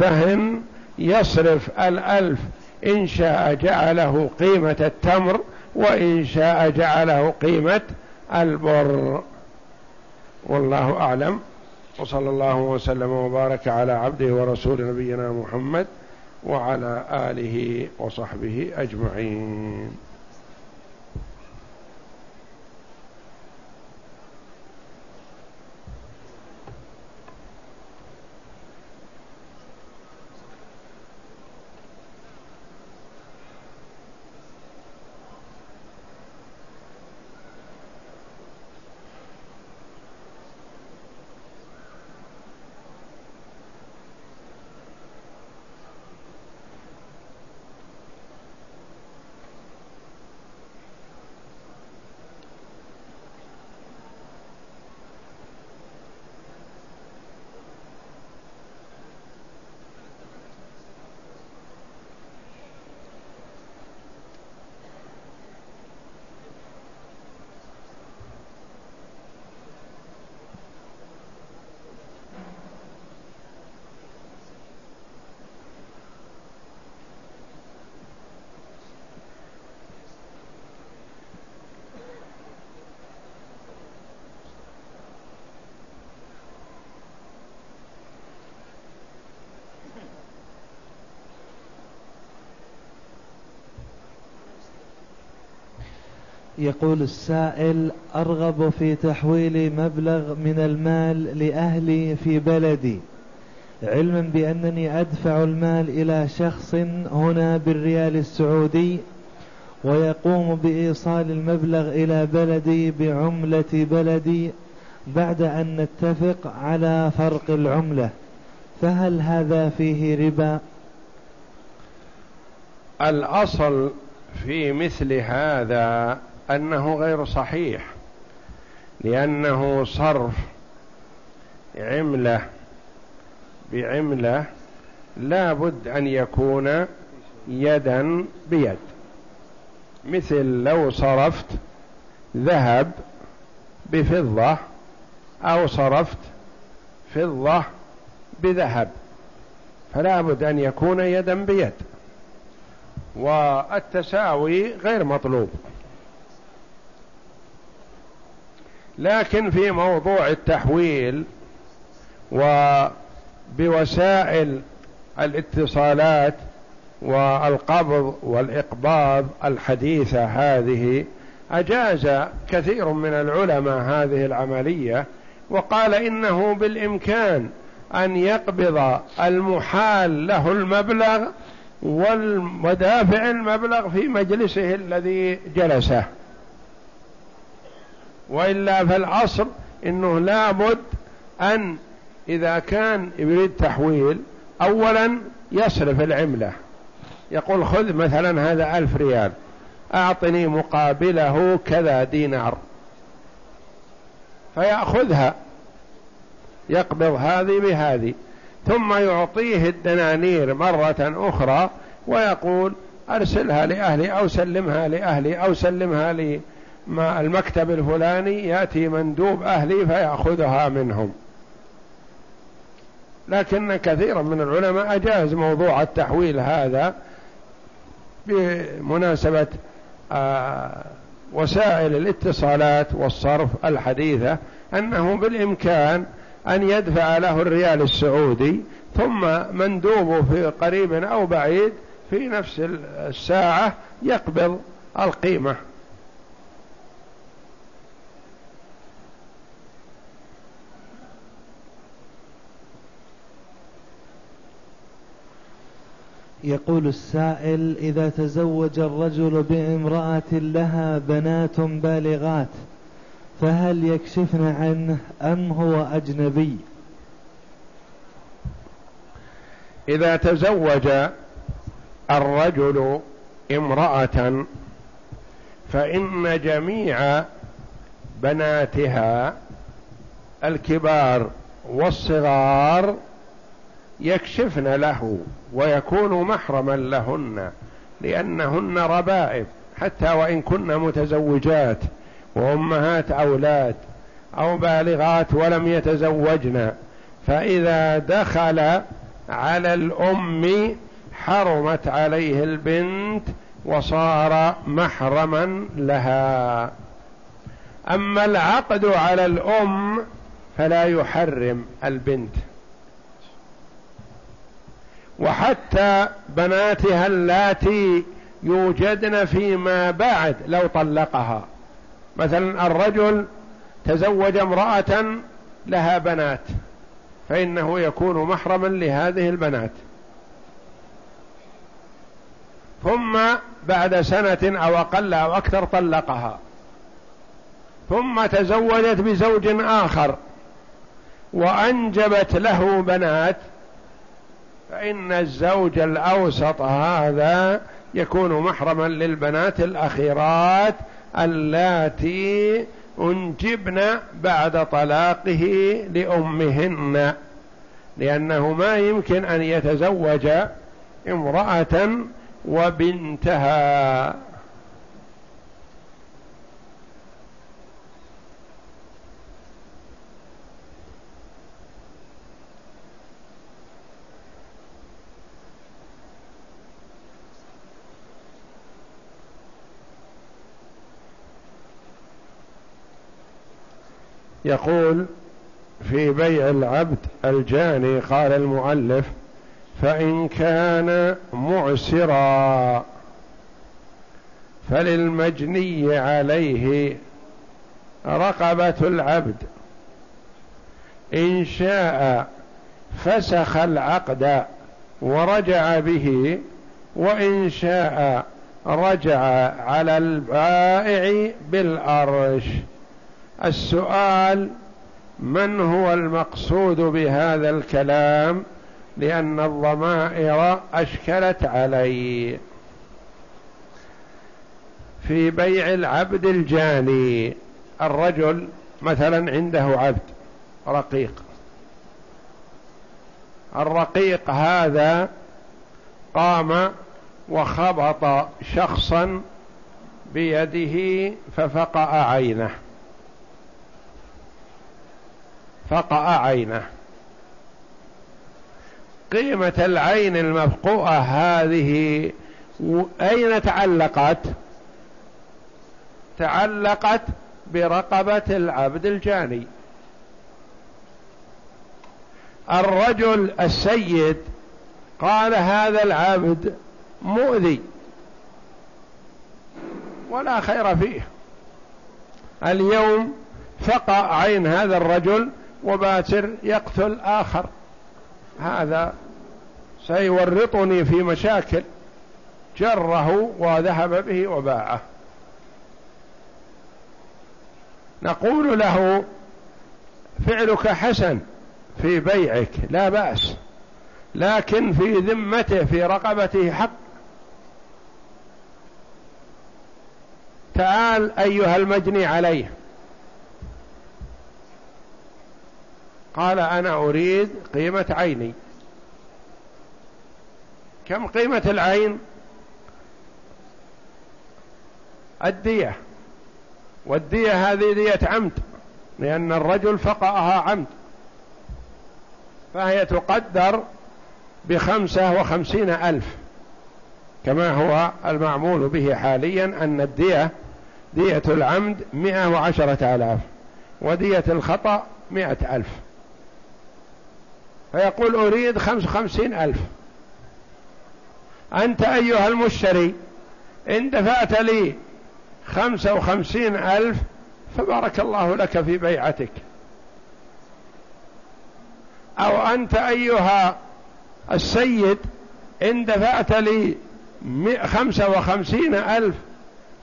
المرتهن يصرف الألف إن شاء جعله قيمة التمر وإن شاء جعله قيمة البر. والله أعلم. وصلى الله وسلم وبارك على عبده ورسول نبينا محمد وعلى آله وصحبه أجمعين. يقول السائل أرغب في تحويل مبلغ من المال لأهلي في بلدي. علما بأنني أدفع المال إلى شخص هنا بالريال السعودي ويقوم بإيصال المبلغ إلى بلدي بعملة بلدي بعد أن نتفق على فرق العملة. فهل هذا فيه ربا؟ الأصل في مثل هذا أنه غير صحيح لأنه صرف عملة بعملة لا بد أن يكون يدا بيد. مثل لو صرفت ذهب بفضة أو صرفت فضة بذهب فلا بد أن يكون يدا بيد. والتساوي غير مطلوب. لكن في موضوع التحويل وبوسائل الاتصالات والقبض والإقباض الحديثة هذه أجاز كثير من العلماء هذه العملية وقال إنه بالإمكان أن يقبض المحال له المبلغ ودافع المبلغ في مجلسه الذي جلسه. وإلا فالأصل إنه لابد أن إذا كان يريد تحويل أولا يصرف العملة. يقول خذ مثلا هذا ألف ريال أعطني مقابله كذا دينار. فيأخذها يقبض هذه بهذه ثم يعطيه الدنانير مرة أخرى ويقول أرسلها لأهلي أو سلمها لأهلي أو سلمها لي. ما المكتب الفلاني يأتي مندوب أهلي فيأخذها منهم. لكن كثيرا من العلماء أجاز موضوع التحويل هذا بمناسبة آه وسائل الاتصالات والصرف الحديثة أنه بالإمكان أن يدفع له الريال السعودي ثم مندوبه في قريب أو بعيد في نفس الساعة يقبض القيمة. يقول السائل إذا تزوج الرجل بامرأة لها بنات بالغات فهل يكشفن عنه أم هو أجنبي؟ إذا تزوج الرجل امرأة فإن جميع بناتها الكبار والصغار يكشفن له ويكون محرما لهن لأنهن ربائب حتى وإن كن متزوجات وأمهات أولاد أو بالغات ولم يتزوجن. فإذا دخل على الأم حرمت عليه البنت وصار محرما لها. أما العقد على الأم فلا يحرم البنت. وحتى بناتها اللاتي يوجدن فيما بعد لو طلقها. مثلا الرجل تزوج امرأة لها بنات فإنه يكون محرما لهذه البنات. ثم بعد سنة أو أقل أو أكثر طلقها. ثم تزوجت بزوج آخر وأنجبت له بنات فإن الزوج الأوسط هذا يكون محرما للبنات الأخيرات اللاتي أنجبن بعد طلاقه لأمهن لأنه ما يمكن أن يتزوج امرأة وبنتها. يقول في بيع العبد الجاني قال المؤلف فإن كان معسرا فللمجني عليه رقبة العبد إن شاء فسخ العقد ورجع به وإن شاء رجع على البائع بالأرش السؤال من هو المقصود بهذا الكلام لأن الضمائر أشكلت علي. في بيع العبد الجاني الرجل مثلا عنده عبد رقيق. الرقيق هذا قام وخبط شخصا بيده ففقأ عينه. فقأ عينه. قيمة العين المفقوءة هذه أين تعلقت؟ تعلقت برقبة العبد الجاني. الرجل السيد قال هذا العبد مؤذي ولا خير فيه. اليوم فقع عين هذا الرجل وباتر يقتل آخر. هذا سيورطني في مشاكل. جره وذهب به وباعه. نقول له فعلك حسن في بيعك لا بأس. لكن في ذمته في رقبته حق. تعال أيها المجني عليه. قال أنا أريد قيمة عيني. كم قيمة العين؟ الدية. والدية هذه دية عمد لأن الرجل فقأها عمد. فهي تقدر بخمسة وخمسين ألف كما هو المعمول به حاليا أن الدية دية العمد مئة وعشرة آلاف ودية الخطأ مئة ألف. فيقول أريد خمس خمسين ألف. أنت أيها المشتري إن دفعت لي خمسة وخمسين ألف فبارك الله لك في بيعتك. أو أنت أيها السيد إن دفعت لي خمسة وخمسين ألف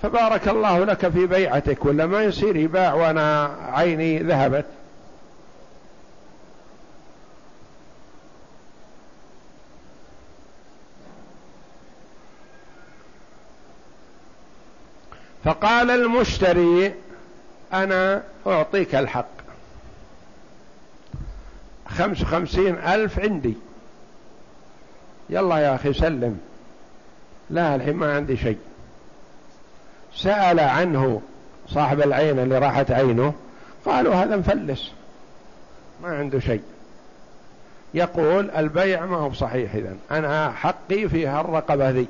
فبارك الله لك في بيعتك. ولا ما يصير يباع وأنا عيني ذهبت. فقال المشتري أنا أعطيك الحق. خمس خمسين ألف عندي. يلا يا أخي سلم. لا الحين ما عندي شيء. سأل عنه صاحب العين اللي راحت عينه. قالوا هذا مفلس. ما عنده شيء. يقول البيع ما هو صحيح إذن. أنا حقي في هالرقبة ذي.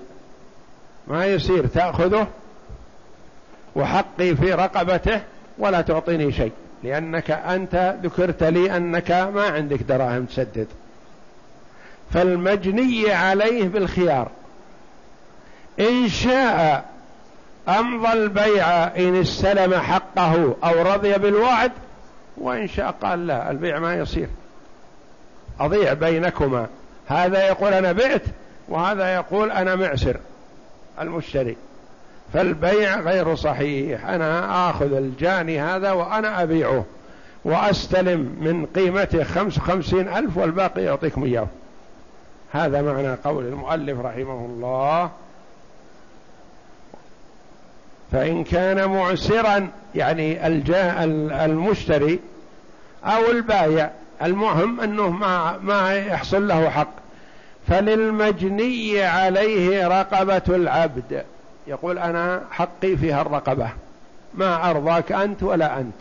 ما يصير تأخذه؟ وحقي في رقبته ولا تعطيني شيء لأنك أنت ذكرت لي أنك ما عندك دراهم تسدد. فالمجني عليه بالخيار. إن شاء أمضى البيع إن استلم حقه أو رضي بالوعد وإن شاء قال لا البيع ما يصير. أضيع بينكما. هذا يقول أنا بعت وهذا يقول أنا معسر. المشتري. فالبيع غير صحيح. أنا آخذ الجاني هذا وأنا أبيعه وأستلم من قيمته خمس خمسين ألف والباقي يعطيكم إياه. هذا معنى قول المؤلف رحمه الله. فإن كان معسرا يعني المشتري أو البايع المهم أنه ما, ما يحصل له حق. فللمجني عليه رقبة العبد. يقول أنا حقي فيها الرقبة. ما أرضاك أنت ولا أنت.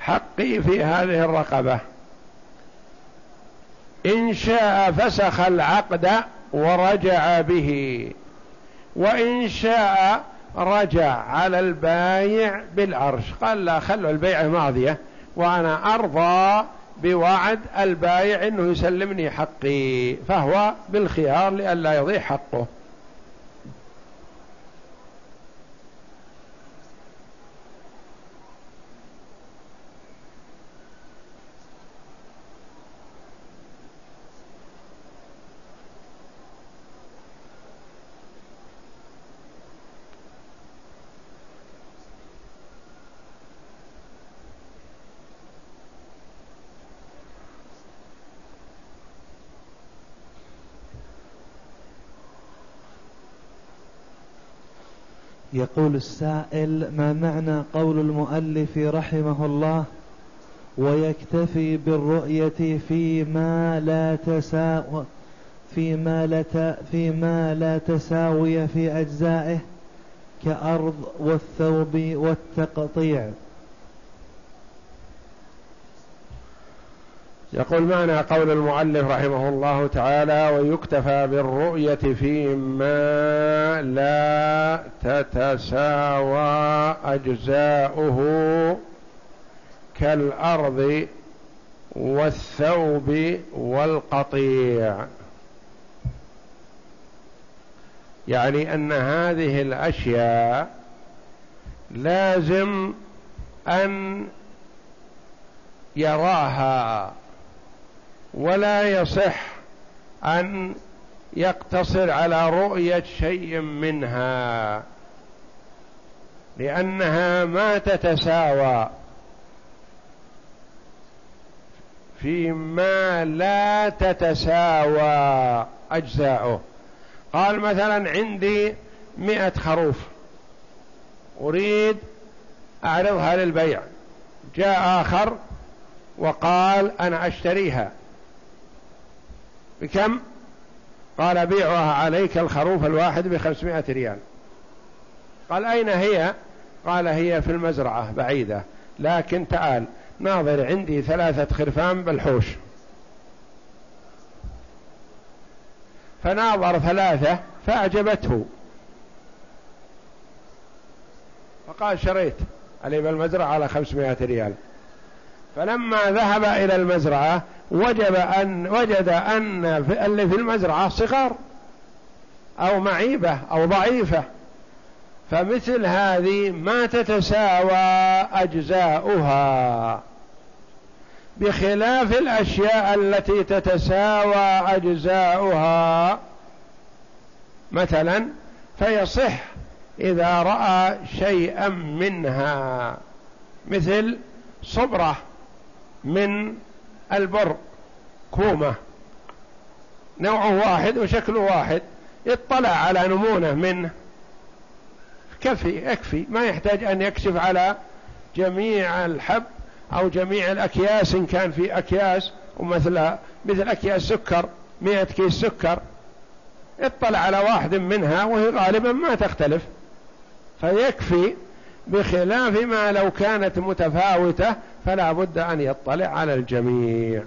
حقي في هذه الرقبة. إن شاء فسخ العقد ورجع به. وإن شاء رجع على البايع بالعرش. قال لا خلوا البيع ماضية. وأنا أرضى بوعد البايع أنه يسلمني حقي. فهو بالخيار لئلا يضيع حقه. يقول السائل ما معنى قول المؤلف رحمه الله ويكتفي بالرؤية فيما لا تساوي فيما لا فيما لا تساوي في أجزائه كأرض والثوب والتقطيع؟ يقول معنى قول المؤلف رحمه الله تعالى ويكتفى بالرؤية فيما لا تتساوى أجزاؤه كالأرض والثوب والقطيع. يعني أن هذه الأشياء لازم أن يراها ولا يصح أن يقتصر على رؤية شيء منها لأنها ما تتساوى فيما لا تتساوى أجزاؤه. قال مثلا عندي مئة خروف أريد أعرضها للبيع. جاء آخر وقال أنا أشتريها. بكم؟ قال بيعها عليك الخروف الواحد بخمسمائة ريال. قال أين هي؟ قال هي في المزرعة بعيدة. لكن تعال ناظر عندي ثلاثة خرفان بالحوش. فناظر ثلاثة فأعجبته فقال شريت علي بالمزرعة على خمسمائة ريال. فلما ذهب إلى المزرعة وجب أن وجد أن اللي في المزرعة صغار أو معيبة أو ضعيفة. فمثل هذه ما تتساوى أجزاؤها. بخلاف الأشياء التي تتساوى أجزاؤها مثلا فيصح إذا رأى شيئا منها مثل صبرة. من البر كومة. نوعه واحد وشكله واحد. اطلع على نمونه منه كفي يكفي ما يحتاج أن يكشف على جميع الحب أو جميع الأكياس إن كان في أكياس ومثل مثل أكياس سكر مئة كيس سكر. اطلع على واحد منها وهي غالبا ما تختلف. فيكفي بخلاف ما لو كانت متفاوتة فلا بد أن يطلع على الجميع.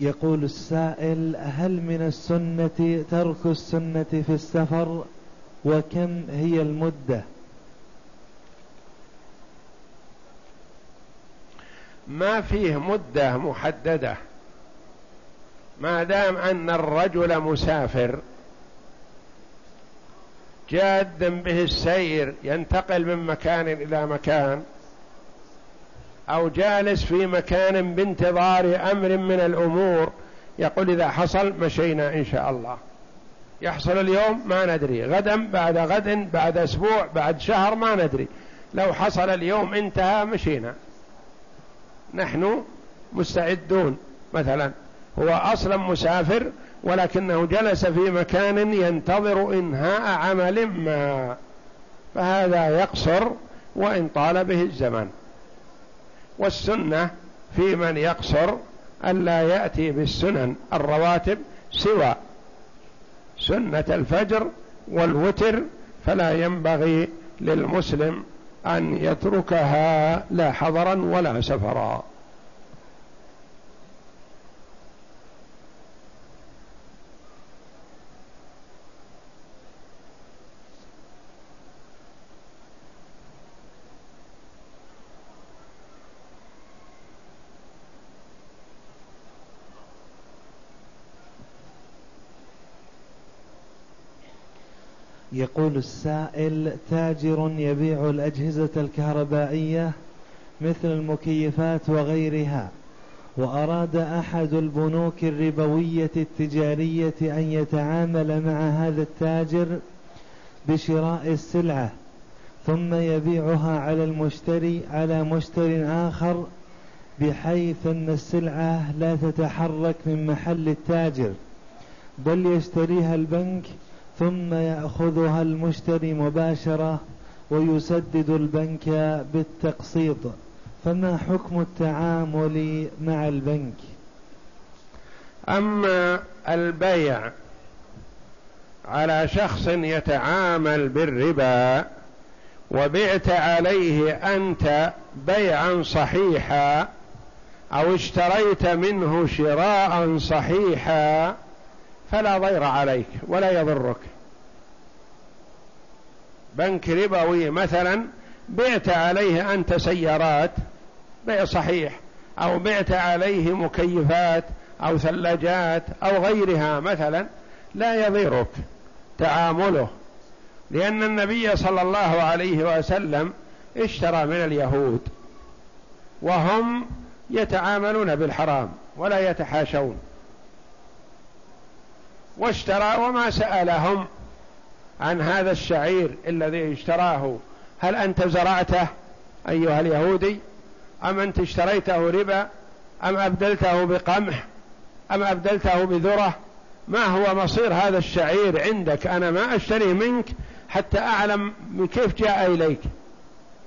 يقول السائل هل من السنة ترك السنة في السفر؟ وكم هي المدة؟ ما فيه مدة محددة. ما دام أن الرجل مسافر جاد به السير ينتقل من مكان إلى مكان أو جالس في مكان بانتظار أمر من الأمور يقول إذا حصل مشينا إن شاء الله. يحصل اليوم ما ندري غدا بعد غد بعد أسبوع بعد شهر ما ندري. لو حصل اليوم انتهى مشينا. نحن مستعدون مثلا. هو أصلا مسافر ولكنه جلس في مكان ينتظر إنهاء عمل ما. فهذا يقصر وإن طال به الزمن. والسنة في من يقصر ألا يأتي بالسنن الرواتب سوى. سنة الفجر والوتر فلا ينبغي للمسلم أن يتركها لا حضرا ولا سفرا. يقول السائل تاجر يبيع الأجهزة الكهربائية مثل المكيفات وغيرها وأراد أحد البنوك الربوية التجارية أن يتعامل مع هذا التاجر بشراء السلعة ثم يبيعها على المشتري على مشتر آخر بحيث أن السلعة لا تتحرك من محل التاجر بل يشتريها البنك ثم يأخذها المشتري مباشرة ويسدد البنك بالتقسيط. فما حكم التعامل مع البنك؟ أما البيع على شخص يتعامل بالربا وبعت عليه أنت بيعا صحيحا أو اشتريت منه شراء صحيحا فلا ضير عليك ولا يضرك. بنك ربوي مثلا بعت عليه أنت سيارات بيع صحيح أو بعت عليه مكيفات أو ثلاجات أو غيرها مثلا لا يضيرك تعامله لأن النبي صلى الله عليه وسلم اشترى من اليهود وهم يتعاملون بالحرام ولا يتحاشون واشترى وما سألهم. عن هذا الشعير الذي اشتراه. هل أنت زرعته أيها اليهودي؟ أم أنت اشتريته ربا؟ أم أبدلته بقمح؟ أم أبدلته بذرة؟ ما هو مصير هذا الشعير عندك؟ أنا ما أشتري منك حتى أعلم من كيف جاء إليك.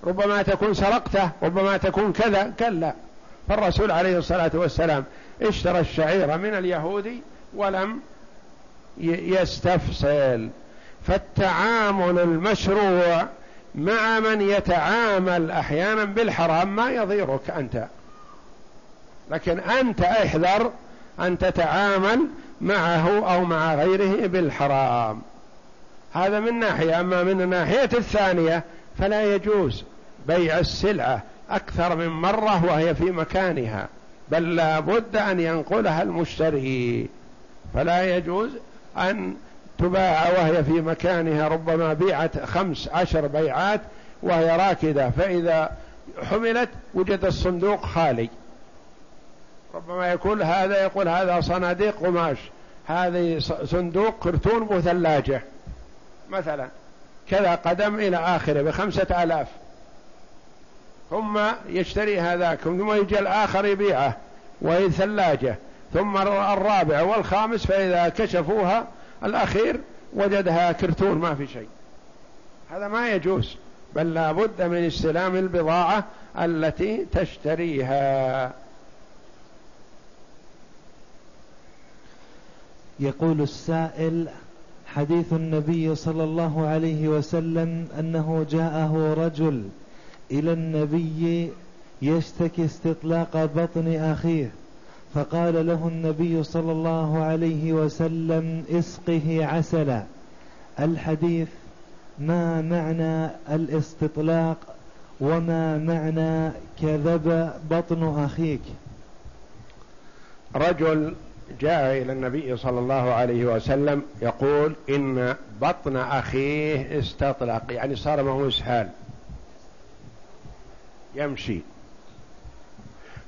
ربما تكون سرقته ربما تكون كذا كلا. فالرسول عليه الصلاة والسلام اشترى الشعير من اليهودي ولم يستفصل. فالتعامل المشروع مع من يتعامل أحيانا بالحرام ما يضيرك أنت. لكن أنت أحذر أن تتعامل معه أو مع غيره بالحرام. هذا من ناحية أما من الناحية الثانية فلا يجوز بيع السلعة أكثر من مرة وهي في مكانها بل لا بد أن ينقلها المشتري. فلا يجوز أن تباع وهي في مكانها ربما بيعت خمس عشر بيعات وهي راكدة فإذا حملت وجد الصندوق خالي. ربما يقول هذا يقول هذا صناديق قماش هذه صندوق كرتون وثلاجة مثلا كذا قدم إلى آخره بخمسة آلاف. ثم يشتري هذاك ثم يجي الآخر يبيعه وهي ثلاجة. ثم الرابع والخامس فإذا كشفوها الأخير وجدها كرتون ما في شيء. هذا ما يجوز بل لا بد من استلام البضاعة التي تشتريها. يقول السائل حديث النبي صلى الله عليه وسلم أنه جاءه رجل إلى النبي يشتكي استطلاق بطن أخيه. فقال له النبي صلى الله عليه وسلم اسقه عسلا. الحديث ما معنى الاستطلاق وما معنى كذب بطن أخيك؟ رجل جاء إلى النبي صلى الله عليه وسلم يقول إن بطن أخيه استطلق يعني صار معه اسهال يمشي.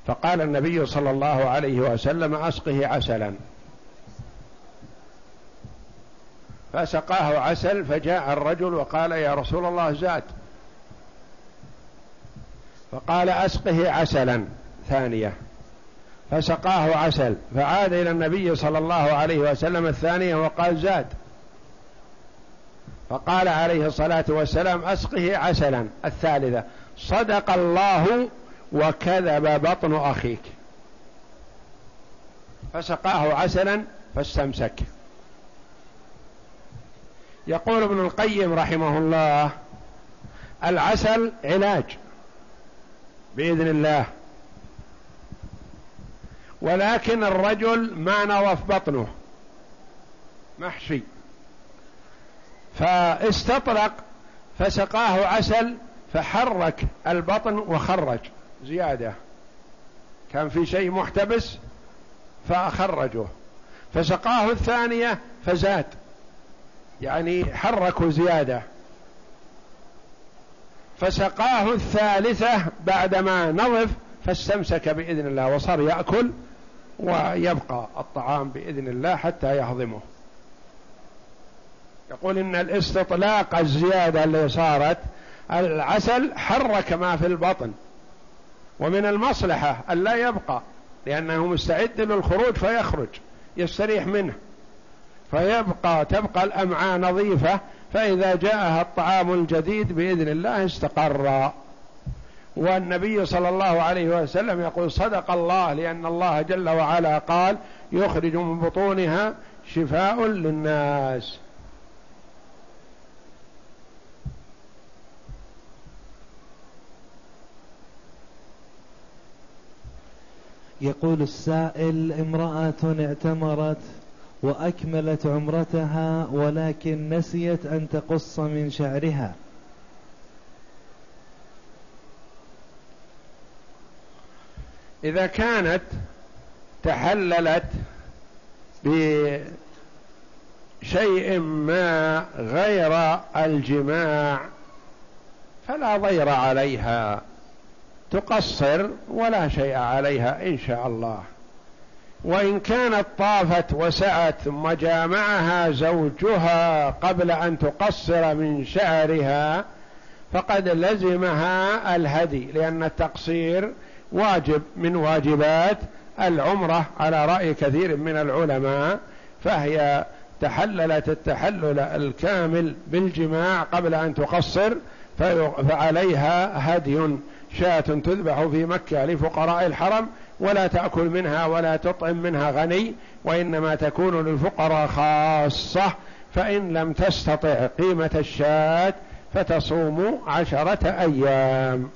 فقال النبي صلى الله عليه وسلم أسقه عسلا. فسقاه عسل فجاء الرجل وقال يا رسول الله زاد. فقال أسقه عسلا ثانية. فسقاه عسل فعاد إلى النبي صلى الله عليه وسلم الثانية وقال زاد. فقال عليه الصلاة والسلام أسقه عسلا الثالثة. صدق الله وكذب بطن أخيك. فسقاه عسلا فاستمسك. يقول ابن القيم رحمه الله العسل علاج بإذن الله. ولكن الرجل ما نظف بطنه محشي. فاستطرق فسقاه عسل فحرك البطن وخرج. زيادة. كان في شيء محتبس فأخرجه. فسقاه الثانية فزاد. يعني حركوا زيادة. فسقاه الثالثة بعدما نظف فاستمسك بإذن الله وصار يأكل ويبقى الطعام بإذن الله حتى يهضمه. يقول إن الاستطلاق الزيادة اللي صارت العسل حرك ما في البطن. ومن المصلحة أن لا يبقى لأنه مستعد للخروج فيخرج يستريح منه. فيبقى تبقى الأمعاء نظيفة فإذا جاءها الطعام الجديد بإذن الله استقر. والنبي صلى الله عليه وسلم يقول صدق الله لأن الله جل وعلا قال يخرج من بطونها شفاء للناس. يقول السائل امرأة اعتمرت وأكملت عمرتها ولكن نسيت أن تقص من شعرها. إذا كانت تحللت بشيء ما غير الجماع فلا ضير عليها. تقصر ولا شيء عليها إن شاء الله. وإن كانت طافت وسعت ثم جامعها زوجها قبل أن تقصر من شعرها فقد لزمها الهدي لأن التقصير واجب من واجبات العمرة على رأي كثير من العلماء فهي تحللت التحلل الكامل بالجماع قبل أن تقصر فعليها هدي. شاة تذبح في مكة لفقراء الحرم ولا تأكل منها ولا تطعم منها غني وإنما تكون للفقراء خاصة فإن لم تستطع قيمة الشاة فتصوم عشرة أيام.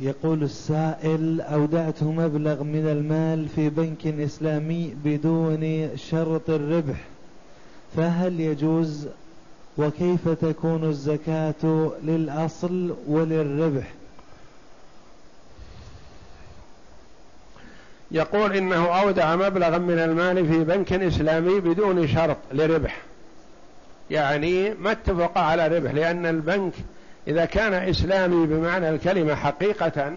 يقول السائل أودعت مبلغ من المال في بنك إسلامي بدون شرط الربح. فهل يجوز وكيف تكون الزكاة للأصل وللربح؟ يقول إنه أودع مبلغا من المال في بنك إسلامي بدون شرط لربح. يعني ما اتفق على ربح لأن البنك إذا كان إسلامي بمعنى الكلمة حقيقة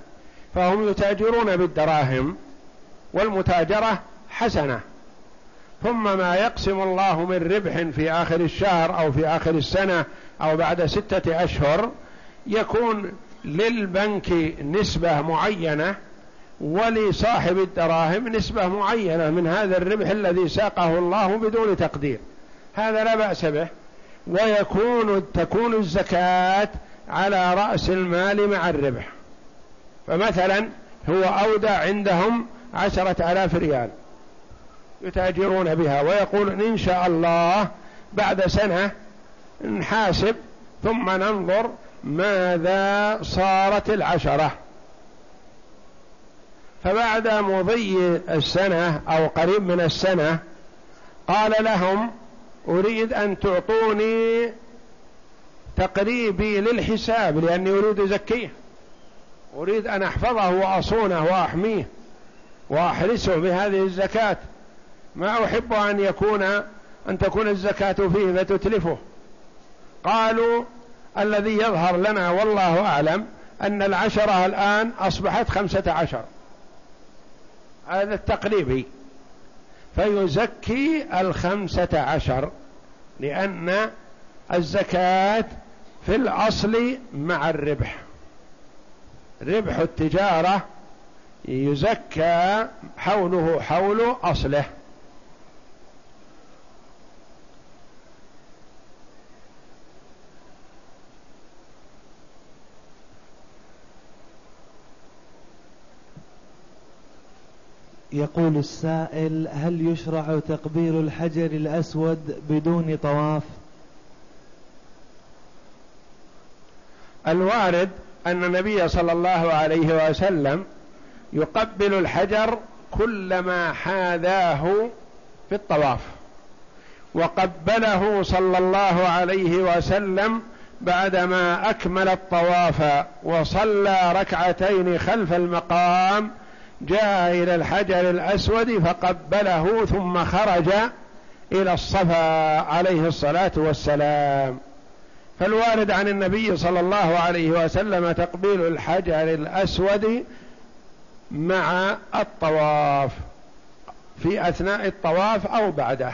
فهم يتاجرون بالدراهم والمتاجرة حسنة. ثم ما يقسم الله من ربح في آخر الشهر أو في آخر السنة أو بعد ستة أشهر يكون للبنك نسبة معينة ولصاحب الدراهم نسبة معينة من هذا الربح الذي ساقه الله بدون تقدير. هذا لا بأس به. ويكون تكون الزكاة على رأس المال مع الربح. فمثلا هو أودع عندهم عشرة آلاف ريال. يتأجرون بها ويقول إن شاء الله بعد سنة نحاسب ثم ننظر ماذا صارت العشرة. فبعد مضي السنة أو قريب من السنة قال لهم أريد أن تعطوني تقريبي للحساب لأني أريد زكيه أريد أن أحفظه وأصونه وأحميه وأحرسه بهذه الزكاة. ما أحب أن يكون أن تكون الزكاة فيه فتتلفه قالوا الذي يظهر لنا والله أعلم أن العشرة الآن أصبحت خمسة عشر. هذا التقريبي فيزكي الخمسة عشر لأن الزكاة في الأصل مع الربح. ربح التجارة يزكى حوله حول أصله. يقول السائل هل يشرع تقبيل الحجر الأسود بدون طواف؟ الوارد أن النبي صلى الله عليه وسلم يقبل الحجر كلما حاذاه في الطواف وقبله صلى الله عليه وسلم بعدما أكمل الطواف وصلى ركعتين خلف المقام جاء إلى الحجر الأسود فقبله ثم خرج إلى الصفا عليه الصلاة والسلام. فالوارد عن النبي صلى الله عليه وسلم تقبيل الحجر الأسود مع الطواف في أثناء الطواف أو بعده.